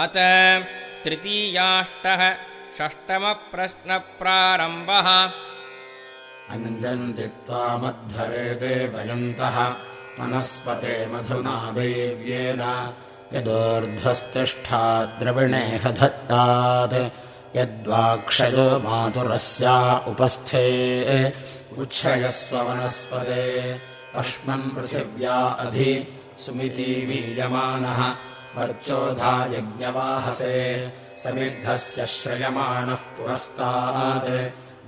अत तृतीयाष्टः षष्टमप्रश्नप्रारम्भः। अञ्जन्ति त्वामध्वरे देवयन्तः वनस्पते मधुना देव्येन यदोर्ध्वस्तिष्ठा द्रविणेह धत्तात् यद्वाक्षयो मातुरस्या उपस्थे उच्छ्रयस्व वनस्पते अश्मन् पृथिव्या अधि सुमितीवीयमानः वर्चोधा यज्ञवाहसे समिद्धस्य श्रयमाणः पुरस्तात्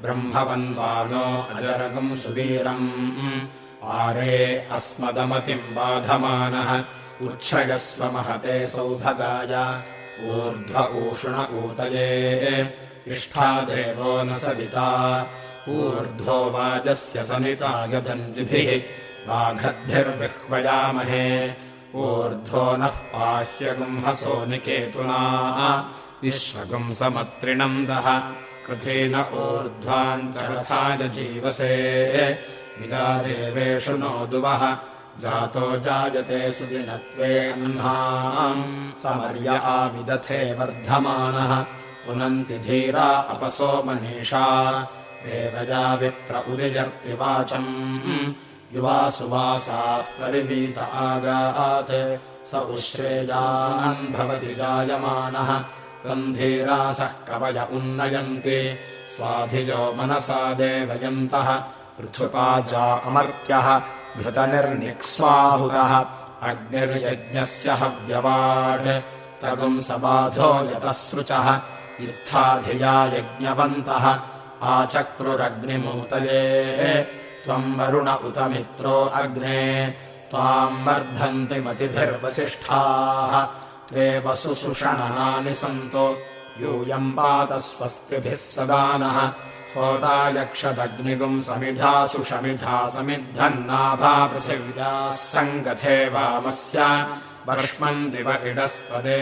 ब्रह्मवन्वानो अजरगम् सुवीरम्। आरे अस्मदमतिम् बाधमानः उच्छ्रयस्व महते सौभगाय। ऊर्ध्व ऊष्ण ऊतये इष्ठा देवो न सविता। ऊर्ध्वो वाजस्य सनिता यदञ्जिभिः। वाघद्भिर्विह्वयामहे ऊर्ध्वो नः पाह्यगुंहसो निकेतुना। विश्वगुम् समत्रिणन्दः कृथेन ऊर्ध्वाञ्चरथाय जीवसे। देवेषु नो दुवः। जातो जायते सुदिनत्वे अह्नाम् समर्य आविदथे वर्धमानः। पुनन्ति धीरा अपसो मनीषा देवया विप्र उदिजर्तिवाचम् युवा सुवासाः परिवीत आगात्। स उश्रेयान् भवति जायमानः। गन्धीरासः कवय उन्नयन्ति। स्वाधियो मनसा देवयन्तः। पृथुपा चा अमर्त्यः। घृतनिर्निक्स्वाहुतः। अग्निर्यज्ञस्य हव्यवाड्। तगुम् सबाधो यतसृचः। इत्थाधिया यज्ञवन्तः। आचक्रुरग्निमूतये त्वम् वरुण उत मित्रो अग्ने त्वाम् वर्धन्ति मतिभिर्वसिष्ठाः। त्वे वसुषणनानि सन्तो यूयम् पातस्वस्तिभिः सदानः। होता यक्षदग्निगुम् समिधासु शमिधा समिद्धन्नाभा पृथिव्याः सङ्गथे वामस्य वर्ष्मन् दिव इडस्पदे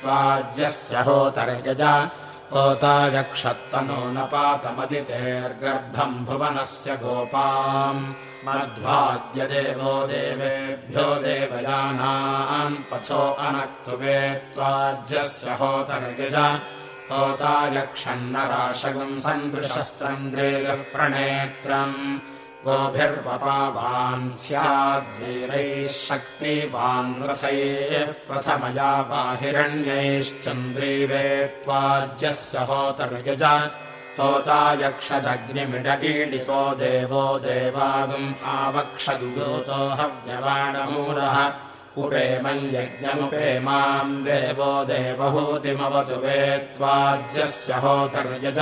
त्वाज्यस्य होतर्यज होता यक्षत्तनो न पातमदितेर्गर्भम् भुवनस्य गोपाम्। मध्वाद्य देवो देवेभ्यो देवयानान् पथो अनक्तुवे त्वाज्यस्य होतर्यज होतायक्षन्नराशगम् सन्दृशस्त्रन्द्रेयः प्रणेत्रम् गोभिर्वपावान् स्याद्वीरैः शक्तिवान् रथैः प्रथमया बाहिरण्यैश्चन्द्रीवे त्वाज्यस्य होतर्यज होतायक्षदग्निमिडकीडितो देवो देवागम् आवक्षदुगोतो हव्यवाणमूलः उपेमम् यज्ञमुपेमाम् देवो देवहूतिमवतु वेत्त्वाज्यस्य होतर्यज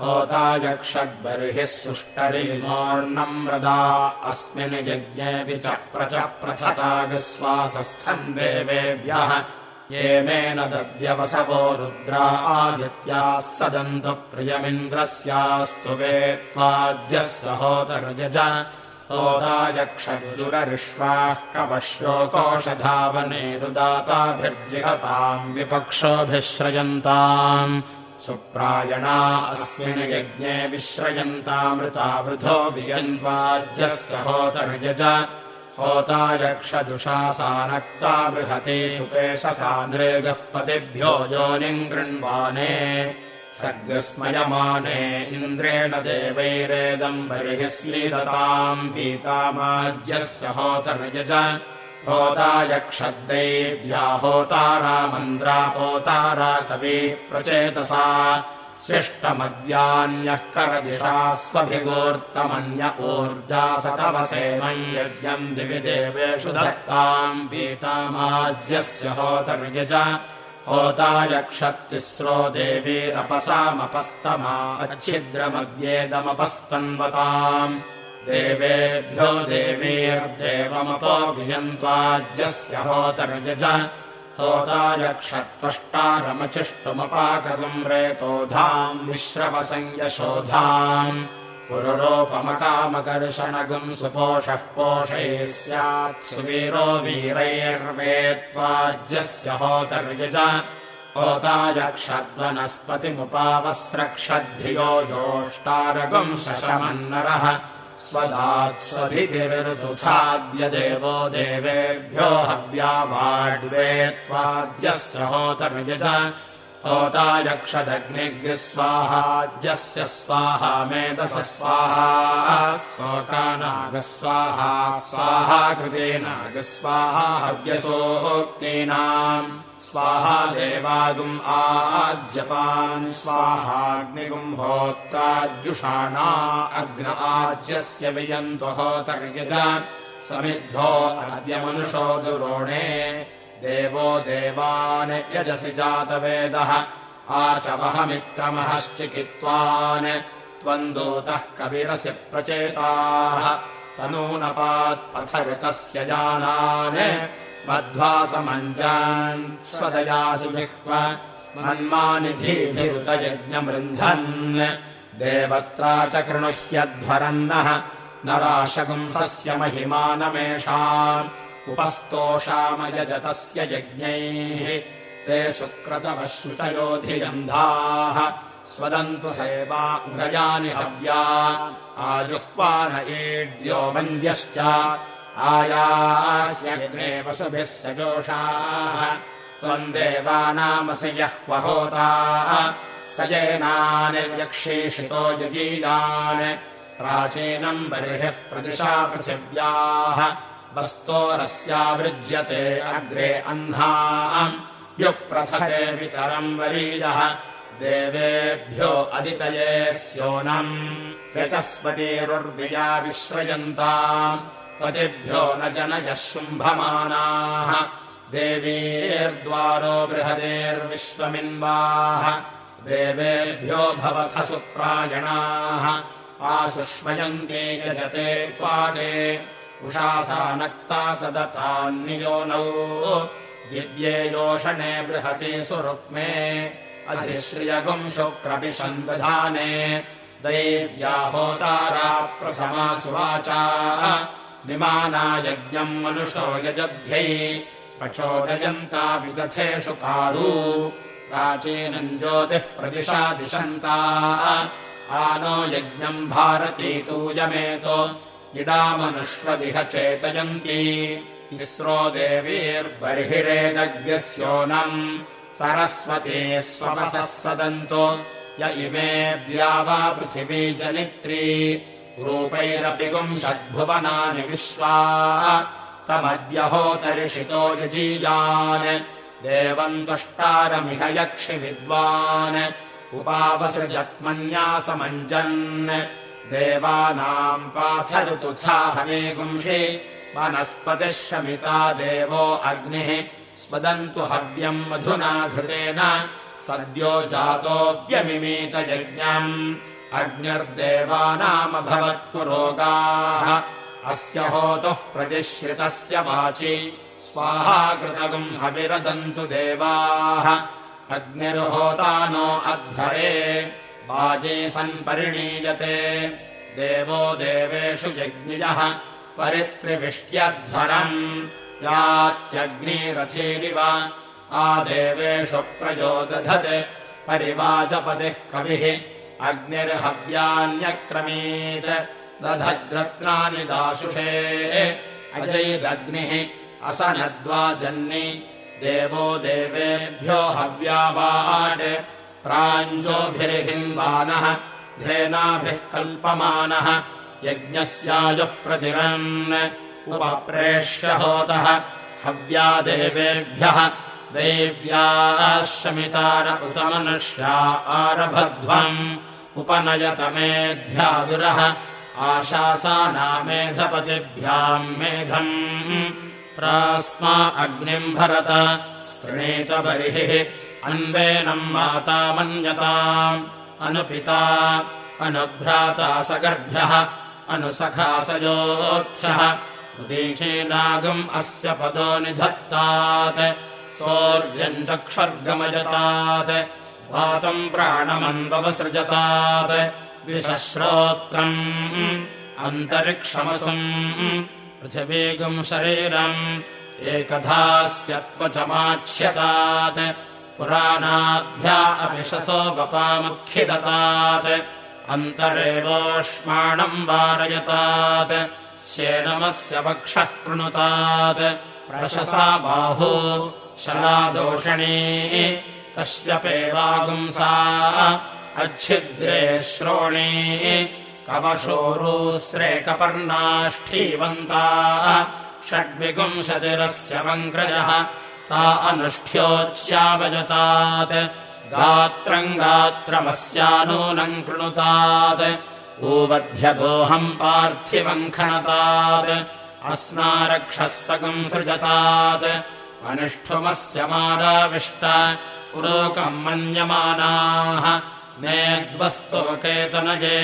होतायक्षद्बर्हिः सुष्टरीमोर्णम् रदा अस्मिन् यज्ञेऽपि च प्रथतागश्वासस्थम् देवेभ्यः ये मेन दद्यवसवो रुद्रा आदित्याः सदन्तु प्रियमिन्द्रस्यास्तु वेत्त्वाज्यस्य होतर्यज होतायक्षजुररिष्वाः कवश्योकोषधावनेरुदाताभिर्जिहताम् विपक्षोभिः श्रयन्ताम् सुप्रायणा अस्मिन् यज्ञे विश्रयन्तामृता वियन्त्वाज्यस्य होतर्यज। होतायक्षदुषासानक्ता बृहति सुपेशसा नृगः पतिभ्यो योनिम् गृह्वाणे सर्गस्मयमाने इन्द्रेण देवैरेदम् श्रीदताम् पीतामाज्यस्य होतर्यज होतायक्षद्दैव्या होतारामन्द्रापोतारा कवि प्रचेतसा। शिष्टमद्यान्यः करदिशा स्वभिगोर्तमन्य ऊर्जासतवसेमम् यज्ञम् दिवि देवेषु दत्ताम्। पीतामाज्यस्य होतर्यज होतायक्षत्तिस्रो देवीरपसामपस्तमा अच्छिद्रमद्येदमपस्तन्वताम् देवेभ्यो देवीर्देवमपोभियन्त्वाज्यस्य होतर्यज। होतायक्षत्वष्टारमचिष्टुमपाकगम् रेतोधाम् विश्रवसंयशोधाम् पुरुरोपमकामकर्षणगम् सुपोषः पोषये स्यात् सुवीरो वीरैर्वेत्त्वाज्यस्य होतर्यज। होतायक्षद्वनस्पतिमुपावस्रक्षद्धियो जोष्टारगम् शशमन्नरः स्वदात्स्वधितिरुतुथाद्य देवो देवेभ्यो हव्यावाड्वे त्वाद्यस्य होतर्यज होता यक्षदग्निग् स्वाहाज्यस्य स्वाहा मेधस स्वाहा स्वकानागस्वाहा स्वाहा कृतेनागस्वाहा हव्यसोक्तीनाम् स्वाहा देवागुम् आज्यपान् स्वाहाग्निगुम् होत्राज्युषाणा अग्न आज्यस्य वियन्तो होतर्यज समिद्धो अद्यमनुषो दुरोणे देवो देवान् यजसि जातवेदः आचमहमित्रमहश्चिकित्वान् त्वम् दूतः कविरसि प्रचेताः तनूनपात्पथऋतस्य जानान्। मध्वासमञ्जान् स्वदयासु जिह्व मन्मानिधिभिरुतयज्ञमृन्धन् देवत्रा च कृणुह्यध्वरन्नः न राशगुंसस्य महिमानमेषाम् उपस्तोषामयजतस्य यज्ञैः। ते शुक्रतवशुचयोधिगन्धाः स्वदन्तु हेवा उभयानि हव्या। आजुह्वान ईड्यो वन्द्यश्च आयाह्यग्ने वसुभिः सजोषाः। त्वम् देवानामसि यः वहोता। स येनानि यक्षीषितो यजीयान् प्राचीनम् बर्हिः प्रदिशा पृथिव्याः वस्तोरस्यावृज्यते अग्रे अह्ना व्युप्रथते वितरम् वरीयः देवेभ्यो अदितये स्योनम्। व्यचस्पतिरुर्विया विश्रयन्ता। पतिभ्यो न जनयः शुम्भमानाः। देवीर्द्वारो बृहदेर्विश्वमिन्वाः देवेभ्यो भवथ सुप्रायणाः। आसुष्मयन्ते यजते त्वागे उषासा नक्ता सदतान्नियोनौ दिव्ये योषणे बृहति सुरुक्मे। अधिश्रियगुम् शुक्रपि सन्दधाने दैव्या होतारा प्रथमा सुवाचा। विमाना यज्ञम् मनुषो यजध्यै। प्रचोदयन्ता विदथेषु कारु प्राचीनम् ज्योतिः प्रदिशा दिशन्ता आनो यज्ञम् भारती तूयमेतो इडामनुष्वदिह चेतयन्ती तिस्रो देवीर्बर्हिरेदज्ञस्योनम् सरस्वती स्वपसः सदन्तो। य इमे पृथिवी जनित्री। रूपैरपि गुंषद्भुवनानि विश्वा। तमद्यहोतरिषितो देवम् तुष्टारमिह यक्षि विद्वान्। उपावसृजत्मन्यासमञ्जन् देवानाम् पाथरुतुथाहमेगुंषि वनस्पतिः शमिता देवो अग्निः। स्वदन्तु हव्यम् मधुना घृतेन। सद्यो जातोऽप्यमिमीतयज्ञम् अग्निर्देवानामभवत्पुरोगाः अस्य होतुः प्रतिश्रितस्य वाचि। स्वाहा कृतगुम् हविरदन्तु देवाः। अग्निर्होता नो अध्वरे वाजे सन्परिणीयते। देवो देवेषु यज्ञियः परित्रिविष्ट्यध्वरम्। यात्यग्निरथीरिव आदेवेषु प्रयोदधत्। परिवाचपतिः कविः अग्निर्हव्यान्यक्रमीत्। दधद्रत्नानि दाशुषे अजैदग्निः असनद्वाजन्नि। देवो देवेभ्यो हव्यावाट् प्राञ्जोभिर्हिन्वानः धेनाभिः कल्पमानः यज्ञस्यायुः प्रतिरन् उपप्रेष्य होतः हव्या देवेभ्यः देव्याः शमितार उत मनुष्या आरभध्वम् उपनयतमेध्यादुरः आशासानामेधपतिभ्याम् मेधम् प्रास्मा अग्निम् भरत। स्त्रीतबर्हिः अन्वेनम् माता मन्यताम्। अनुपिता अनुभ्राता सगर्भ्यः। अनुसखासयोत्सः उदीचीनागम् अस्य पदो निधत्तात्। सौर्यम् चक्षर्गमजतात् वातम् प्राणमन्वसृजतात् विश्रोत्रम् अन्तरिक्षमसम् पृथिवीगम् शरीरम् एकधास्यत्वचमाक्ष्यतात् पुराणाभ्या अविशसो वपामुत्खिदतात्। अन्तरेवोष्माणम् वारयतात्। स्येनमस्य वक्षः कृणुतात्। प्रशसा बाहु शलादोषणी कश्यपेवागुंसा अच्छिद्रे श्रोणी कवशोरूस्रेकपर्णाष्ठीवन्ता षड्विगुंशतिरस्य वङ्क्रजः ता अनुष्ठ्योच्चावजतात् गात्रम् गात्रमस्यानूनम् कृणुतात् ऊवध्यगोऽहम् पार्थिवम् खनतात् अस्मारक्षः सृजतात् अनिष्ठुमस्य माराविष्ट पुरोकम् मन्यमानाः नेद्वस्तोकेतनये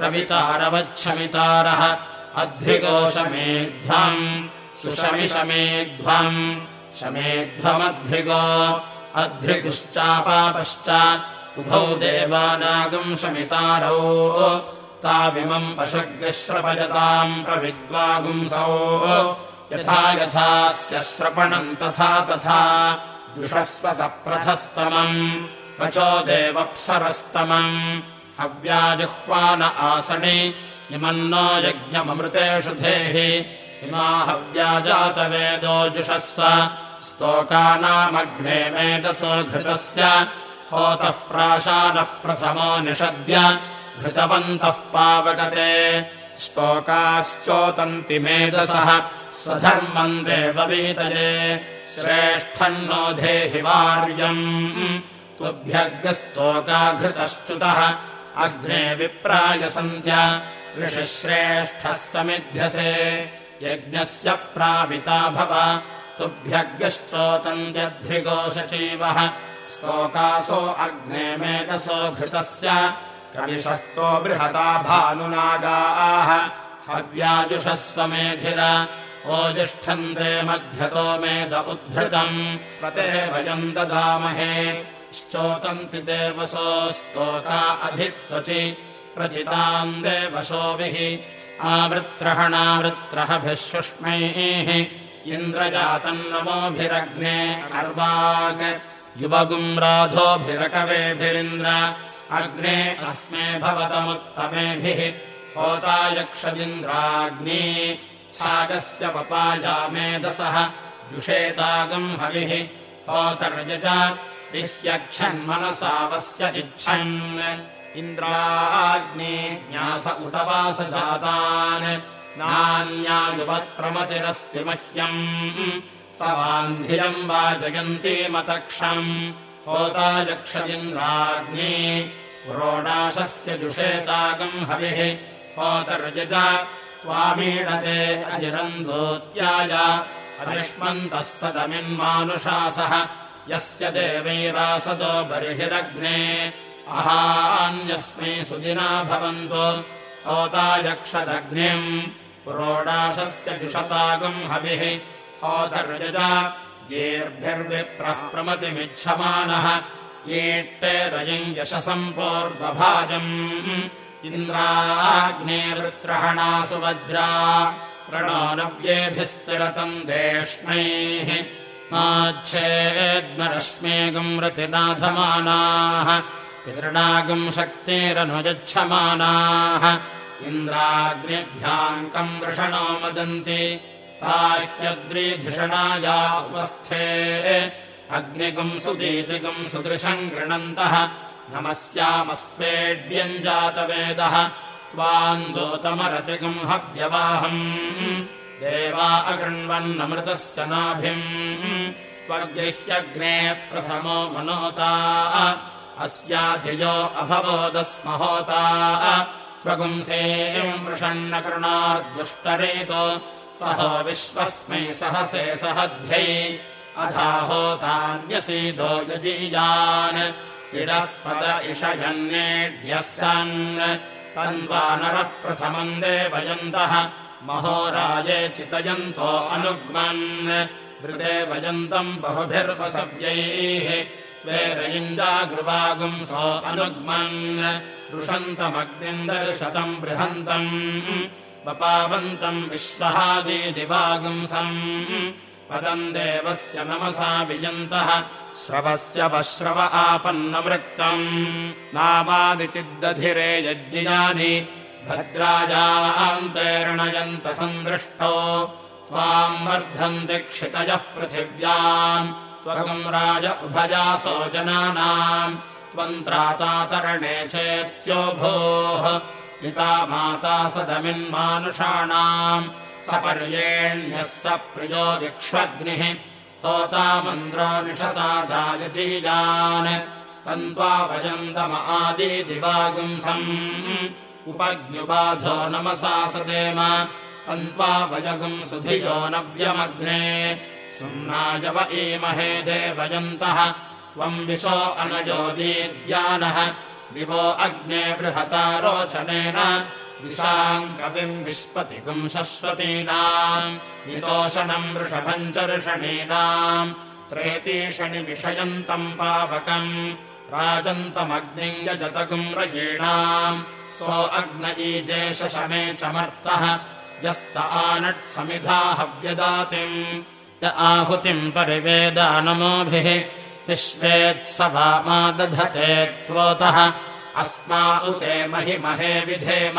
रवितारवच्छमितारः अध्रिगोशमेध्वम्। सुशमिशमेध्वम्। शमेध्वमध्रिगो। अध्रिगुश्चापापश्च। उभौ देवानागम् शमितारौ। ताविमम् पशुग्श्रपयताम् प्रविद्वागुंसौ यथा यथास्य श्रपणम् तथा तथा। जुषस्व सप्रथस्तमम् वचो देवप्सरस्तमम् हव्याजुह्वान आसनि इमन्नो यज्ञममृतेषु धेहि। इमा हव्याजातवेदो जुषस्व स्तोकानामग्ने मेदसो घृतस्य। होतः प्राशानः प्रथमो निषद्य घृतवन्तः पावगते। स्तोकाश्चोतन्ति मेदसः स्वधर्मम् देववीतये। श्रेष्ठम् नो धेहि वार्यम्। तुभ्यर्गस्तोकाघृतश्च्युतः अग्ने विप्राय सन्त्य ऋषिश्रेष्ठः समिध्यसे। यज्ञस्य प्राविता भव। तुभ्यग्गश्चोतन्त्यध्रिगोशचीवः स्तोकासो अग्ने मेदसो घृतस्य। कविशस्तो बृहता भानुनागाः। हव्याजुषस्वमेधिर। ओजिष्ठन्ते मध्यतो मेद उद्धृतम्। प्रते वयम् ददामहे श्चोतन्ति देवसो स्तोका अधित्वचि प्रथिताम् देवसोभिः आवृत्रहणावृत्रहभिः शुष्मैः इन्द्रजातम् नमोभिरग्ने अर्वाक् युवगुम् राधोभिरकवेभिरिन्द्र अग्ने अस्मे भवतमुत्तमेभिः होतायक्षदिन्द्राग्नी छागस्य पपायामेदसः जुषेतागम् हविः होतर्यज विह्यक्षन्मनसावस्यतिच्छन् इन्द्राग्ने न्यास उत वासजातान् नान्यायुवत्प्रमतिरस्ति मह्यम् स वान्धियम् वा जयन्तीमतक्षम् होतायक्षदिन्द्राग्ने पुरोडाशस्य जुषेतागम् हविः। होतर्यज त्वामीणते अजिरन्दोत्याय अविष्मन्तः सदमिन्मानुषासः यस्य देवैरासदो बर्हिरग्ने। अहान्यस्मै सुदिना भवन्तु। होतायक्षदग्निम्। पुरोडाशस्य जुषतागम् हविः। होतर्यज येर्भिर्विप्रः प्रमतिमिच्छमानः। येट्टे रयम् यशसम्पोर्बभाजम् इन्द्राग्नेवृत्रहणासु वज्रा। प्रणो नव्येभिस्तिरतम् देष्णैः माच्छेद्मरश्मेगम् रतिनाथमानाः पितृणागम् शक्तेरनुयच्छमानाः इन्द्राग्निभ्याङ्कम् वृषणो मदन्ति ताह्यद्रीधिषणाया उपस्थे। अग्निगुम् सुदीतिगुम् सुदृशम् गृणन्तः नमस्यामस्तेड्यम् जातवेदः त्वाम् दोतमरतिगम् हव्यवाहम् देवा अगृण्वन्नमृतस्य नाभिम्। त्वग्गह्यग्ने प्रथमो मनोता। अस्याधियो अभवोदस्महोता त्वगुंसेम् वृषण्णकृणार्दुष्टरेतो सहो विश्वस्मै सहसे सहध्यै। अधाहोतान्यसीदो यजीयान्। इडस्पद इषयन्नेड्यः सन् तन्वानरः प्रथमम् देवयन्तः महोराये चितयन्तो अनुग्मन्। वृते वयन्तम् बहुभिर्वसव्यैः। त्वेरयुञ्जागृवागुंसो अनुग्मन्। रुषन्तमग्निम् दर्शतम् बृहन्तम्। वपावन्तम् विश्वहादिदिवागुंसम्। पदम् देवस्य नमसा विजन्तः। श्रवस्य वश्रव आपन्नमृक्तम्। नामादिचिद्दधिरे यज्ञानि भद्राजान्तैर्णयन्त सन्दृष्टो त्वाम् वर्धन्ति क्षितयः पृथिव्याम्। त्वगम् राज उभयासो जनानाम्। त्वम् त्रातातरणे चेत्यो पिता माता सदमिन्मानुषाणाम्। सपर्येण्यः स प्रियो विक्ष्वग्निः। होतामन्द्रो निषसादाय जीयान् तन्त्वा भजन्तम आदिदिवागुंसम् उपज्ञुबाधो नमसा सदेम। तन्त्वा भजगुम् सुधियो नव्यमग्ने। सुम्नायव ईमहे देवयन्तः। त्वम् विशो अनयोदीद्यानः दिवो अग्ने बृहता रोचनेन। शश्वतीनाम् वितोषणम् वृषभम् च ऋषणीनाम् प्रेतीषणि विषयन्तम् पावकम् राजन्तमग्निम् यजतगुम् रयीणाम् सो अग्न ईजेशशमे चमर्तः यस्त आनट्समिधा हव्यदातिम्। य आहुतिम् परिवेदानमोभिः विश्वेत्सवा दधते त्वोतः। अस्मा उते महिमहे विधेम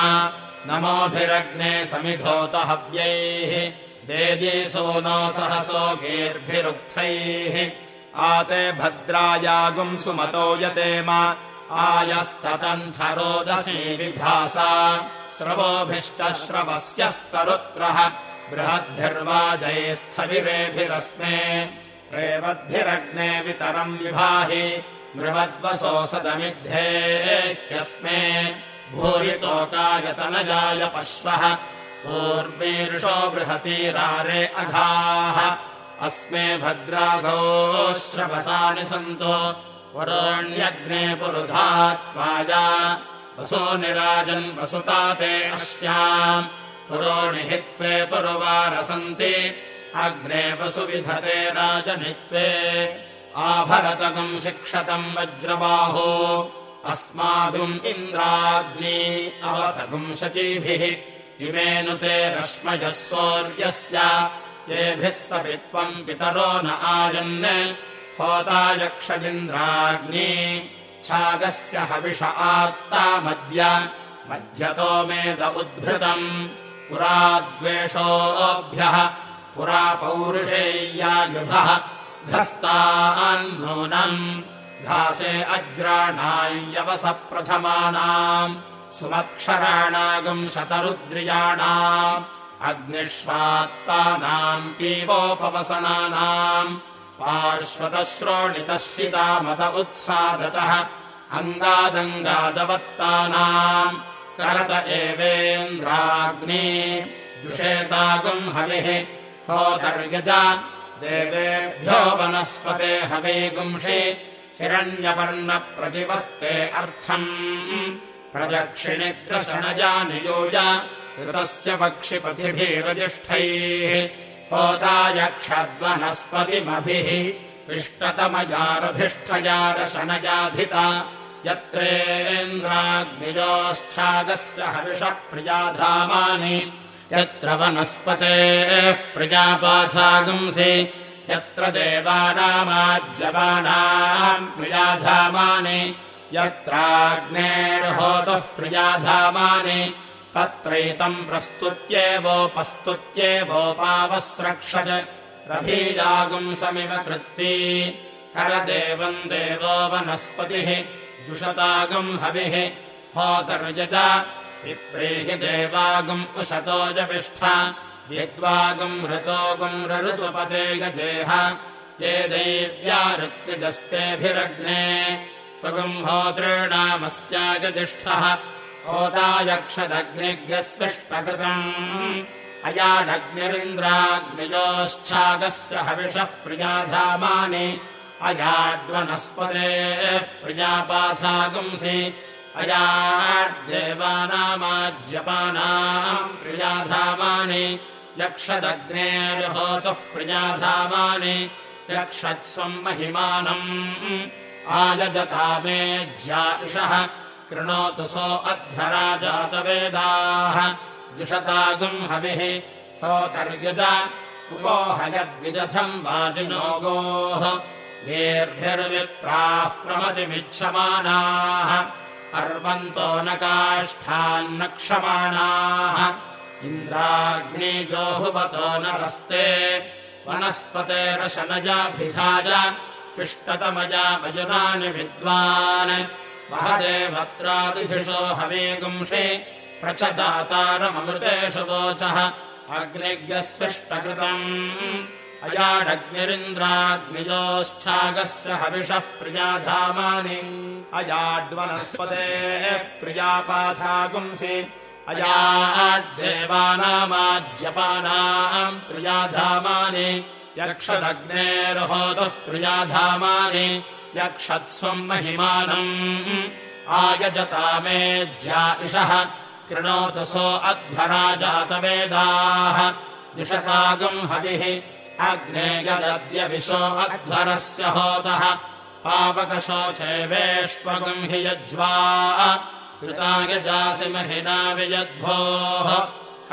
नमोभिरग्ने समिधोत हव्यैः। वेदीसूनो सहसो गीर्भिरुक्थैः। आते भद्रायागुम् सुमतो यतेम आयस्ततन्थरोदसी विभासा। श्रवोभिश्च श्रवस्यस्तरुत्रः। बृहद्भिर्वाजैस्थविरेभिरस्मे। रेवद्भिरग्ने वितरम् विभाहि। नृवद्वसो सदमिद्धे ह्यस्मे। भूरितोकायतनजाय पश्वः। पूर्वीर्षो बृहतीरारे अघाः। अस्मे भद्रासो श्रवसानि सन्तो पुरोण्यग्ने पुरुधा त्वाजा वसो निराजन् वसुता ते अस्याम् पुरोणिहित्वे पुरुवारसन्ति अग्ने वसुविधते राजनित्वे। आभरतकम् शिक्षतम् वज्रबाहो अस्मादुम् इन्द्राग्नी अवतगुम् शचीभिः। इमेनुते रश्मयः सौर्यस्य येभिः सवित्वम् पितरो न आयन् होतायक्षदिन्द्राग्नी छागस्य हविष आत्तामद्य मध्यतो मेद उद्भृतम् पुराद्वेषोऽभ्यः पुरा पौरुषेय्यायुभः घस्तान्नूनम् घासे अज्राणायवस प्रथमानाम्। सुमत्क्षराणागम् शतरुद्रियाणाम्। अग्निष्वात्तानाम् पीवोपवसनानाम् पार्श्वतश्रोणितः शितामत उत्सादतः अङ्गादङ्गादवत्तानाम् करत एवेन्द्राग्नि जुषेतागम् हविः होतर्यज देवेभ्यो वनस्पते हवेगुंषि हिरण्यवर्णप्रतिवस्ते अर्थम् प्रदक्षिणि दशनजानियोज ऋतस्य पक्षिपथिभिरजिष्ठैः होदायक्षद्वनस्पतिमभिः इष्टतमयारभिष्ठयारशनयाधिता यत्रेन्द्राग्निजोश्चागस्य हविषः प्रियाधामानि यत्र वनस्पतेः प्रजापाथागुंसि यत्र देवानामाज्यवानाम् प्रियाधामानि यत्राग्नेर्होतः प्रियाधामानि तत्रैतम् प्रस्तुत्येवोपस्तुत्येवोपावस्रक्षज। रभीजागुंसमिव कृत्वी। करदेवम् देवो वनस्पतिः जुषतागम् हविः। होतर्यज विप्रेहि देवागुम् उशतो जपिष्ठ। विद्वागुम् ऋतोगुम् रऋतुपते गजेह। ये देव्या ऋत्विजस्तेभिरग्ने। त्वगुम् होतॄणामस्याजतिष्ठः सृष्टकृतम् अयाडग्निरिन्द्राग्निजोश्चागस्य हविषः प्रियाधामानि। अयाड्वनस्पतेः प्रियापाथागुंसि। अयाड्देवानामाज्यपानाम् प्रियाधामानि। यक्षदग्नेर्होतः प्रियाधामानि। यक्षत्स्वम् महिमानम्। आयजतामेज्या इषः कृणोतु सो अध्वराजातवेदाः। जुषतागुम् हविः होतर्युज उपोहयद्विदधम् वाजिनो गोः। गेर्भिर्विप्राः प्रमतिमिच्छमानाः। अर्वन्तो न काष्ठान्न क्षमाणाः। इन्द्राग्निजोहुवतो नरस्ते वनस्पतेरशनजाभिधाय पिष्टतमजा वजुनानि विद्वान् वहदेवत्रादिधिषो हवेगुंषे प्रचदातारममृतेषु वोचः अग्निज्ञस्विष्टकृतम् अयाडग्निरिन्द्राग्निजोश्चागस्य हविषः प्रियाधामानि। अयाड्वनस्पतेः प्रियापाथागुंसि। अयाड्देवानामाज्यपानाम् प्रियाधामानि। यक्षदग्नेर्होतः प्रियाधामानि यक्षत्स्वम् महिमानम् आयजतामेज्या इषः कृणोतु सो अध्वरा जातवेदाः जुषतागम् हविः अग्नेयदद्यविशो अध्वरस्य होतः। पावकशोचे वेष्पगम् हि यज्वा। कृतायजासि महिना वियद्भोः।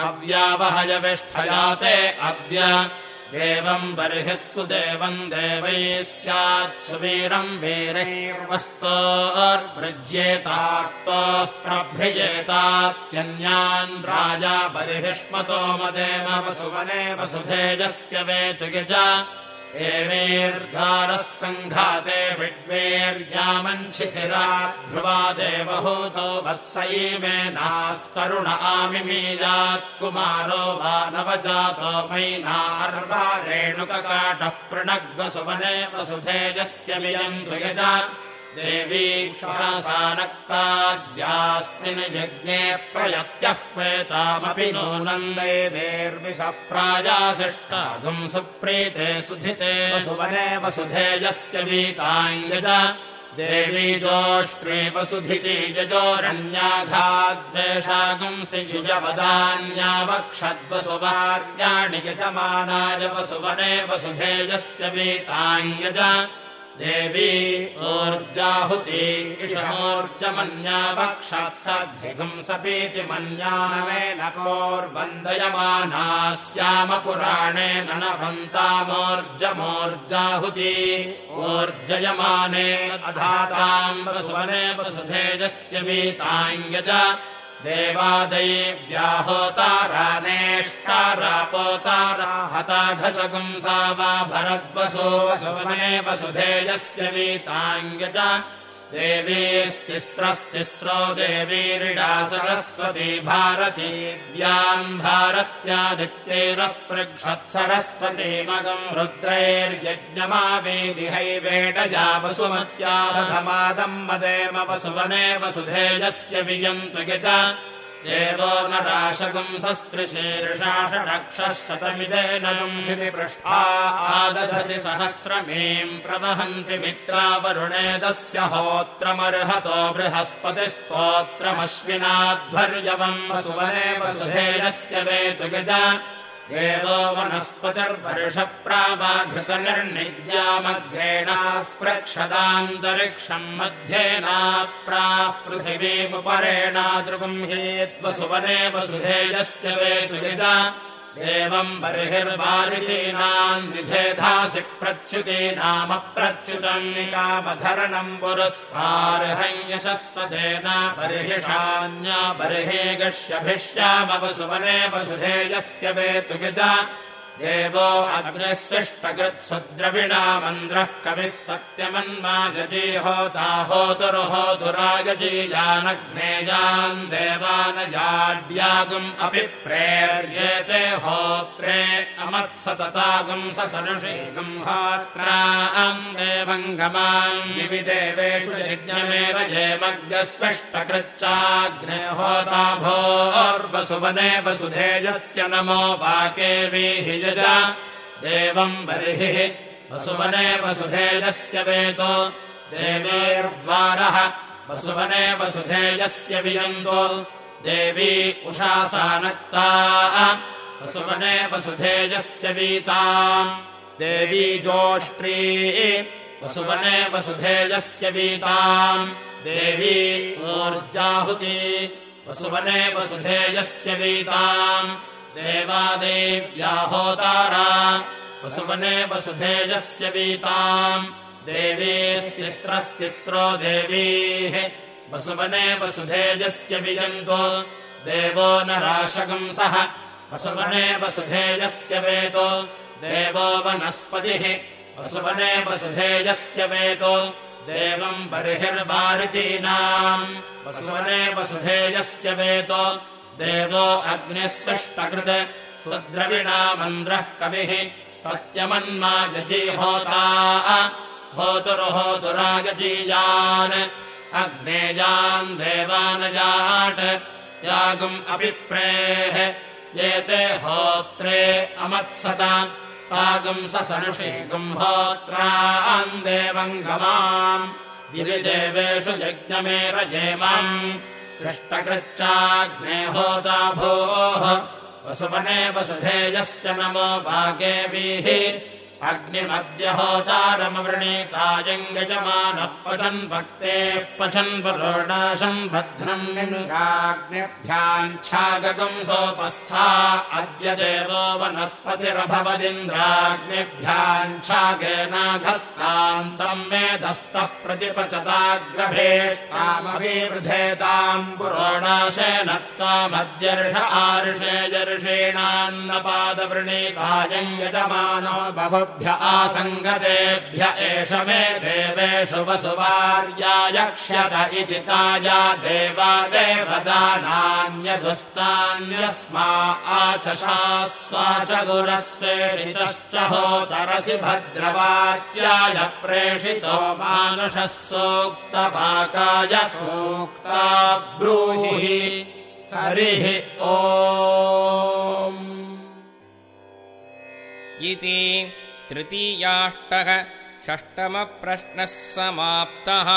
हव्यावहयविष्ठयाते अद्य देवम् बर्हिस्तु देवम् देवैः स्यात् सुवीरम् वीरैर्वस्तोर्वृज्येताक्तोः प्रभ्रियेतात्यन्यान् राजा बर्हिष्मतो मदेन वसुवने वसुधेजस्य वेतु एवेर्गारः सङ्घाते विड्वेर्यामञ्छिथिरा ध्रुवा देवहूतो वत्सयीमे नास्करुण आमिमीजात्कुमारो वा नवजातो मैनार्वा रेणुककाटः पृणग्वसुवने वसुधेजस्य मियन्तु यजा देवी श्वासानक्ताद्यास्मिन् यज्ञे प्रयत्यः क्वेतामपि नो नन्देर्विषः प्रायासिष्टागुम् सुप्रीते सुधिते वसुवने वसुधेयस्य वीताङ्गज देवी जोष्ट्रे वसुधिति यजोरण्याघाद्वेषागुंसि युजवदान्यावक्षद्वसुवार्याणि यजमानाय वसुवने वसुधेयस्य वीताङ्गज देवी ऊर्जाहुति इषमोर्जमन्यावक्षात्सद्धिगुंसपीति मन्यानवेन कोर्वन्दयमानास्यामपुराणेन न भन्तामोर्जमोर्जाहुति ऊर्जयमाने अधाताम् वसुवने वसुधेजस्य वीताङ्गज देवादयेव्याहोतारानेष्टारापोतारा हताघशगुंसा वा भरद्वसो वसुवने वसुधेयस्य वीताङ्गज देवीस्तिस्रस्तिस्रो देवीरिडा सरस्वती भारती द्याम् भारत्यादित्यैरस्पृक्षत्सरस्वतीमगम् रुद्रैर्यज्ञमावेदिहैवेडया वसुमत्या सधमादम् मदेम वसुवने वसुधेयस्य वियन्तु यज देवो न राशगुंसस्त्रिशीर्षाषडक्षः शतमिदेन विंशति पृष्ठा आदधति सहस्रमीम् प्रवहन्ति मित्रावरुणेदस्य होत्रमर्हतो बृहस्पतिस्तोत्रमश्विनाध्वर्यवम् वसुवने वसुधेयस्य वेतु गज देवो वनस्पतिर्वर्षप्रावाघृतनिर्निज्ञामग्रेणा स्पृक्षदान्तरिक्षम् मध्येनाप्राः पृथिवीमुपरेणादृगम् हि त्वसुवने वसुधेयस्य वेतु देवम् बर्हिर्वारितीनाम् विधेधासि प्रच्युतीनामप्रच्युतम् निकामधरणम् पुरस्पार्हम् यशस्वतेन बर्हिषान्या बर्हे गष्यभिष्यामवसुवने वसुधेयस्य वेतु गज देवो अग्निस्विष्टकृत्सुद्रविणामन्द्रः कविः सत्यमन्मा जजीहोताहोतुरहोतुरागजीजानग्नेयान् देवानजाड्यागुम् अपि प्रेर्येते होत्रे ससनुषीगुम् होत्राम् देवङ्गमाम् दिवि देवेषु यज्ञमेरजेमग्गस्विष्टकृच्चाग्ने होता भोर्वसुवने वसुधेजस्य नमो वीहि यज। देवम् बर्हिः। वसुवने वसुधेजस्य वेतो। देवेर्द्वारः। वसुवने वसुधेजस्य वियन्तो देवी उषासानक्ता वसुवने वसुधेजस्य वीताम्। देवी जोष्ट्री वसुवने वसुधेजस्य वीताम्। देवी ऊर्जाहुति। वसुवने वसुधेजस्य वीताम् देवादेव्याहोतारा वसुवने वसुधेजस्य वीताम्। देवीस्तिस्रस्तिस्रो देवीः। वसुवने वसुधेजस्य विजन्तो। देवो न राशकंसः वसुवने वसुधेजस्य वेतो। देवो वनस्पतिः। वसुवने वसुधेजस्य वेतो। देवम् बर्हिर्वारितीनाम् वसुवने वसुधेजस्य वेतो देवो अग्निस्पृष्टकृत् सुद्रविणामन्द्रः कविः सत्यमन्मागजीहोता होतुर्होतुरागजीयान् अग्नेयान् देवानजाट् यागुम् अभिप्रेः। एते होत्रे अमत्सत। तागुम् सनुषेगुम् होत्रान् देवम् गमाम् गिरिदेवेषु यज्ञमेरजेमाम् सृष्टकृच्चाग्ने होता भोः वसुवने वसुधेयस्य नमो भागेवीः अग्निमद्य होतारमवृणीतायम् गजमानः पचन् भक्तेः पचन् पुरोणाशम् भद्रम् निराग्निभ्याच्छागगम् सोपस्था अद्य देवो वनस्पतिरभवदिन्द्राग्निभ्याच्छागेनाघस्तान्तम् मेधस्तः प्रतिपचताग्रभेष्टामभिवृधेताम् पुरोणाशेन त्वामद्यर्ष आर्षे जर्षीणान्नपादवृणीतायम् यजमानो बहु आसङ्गतेभ्य एष मे देवेषु वसुवार्यायक्ष्यत इति ताया देवा देवदानान्यदुस्तान्यस्मा आचशास्वा च गुरस्वेषितश्च होतरसि भद्रवाच्याय प्रेषितो मानुषः सूक्तपाकाय सूक्ता ब्रूहि। हरिः ओ इति तृतीयाष्टः षष्टमप्रश्नः समाप्तः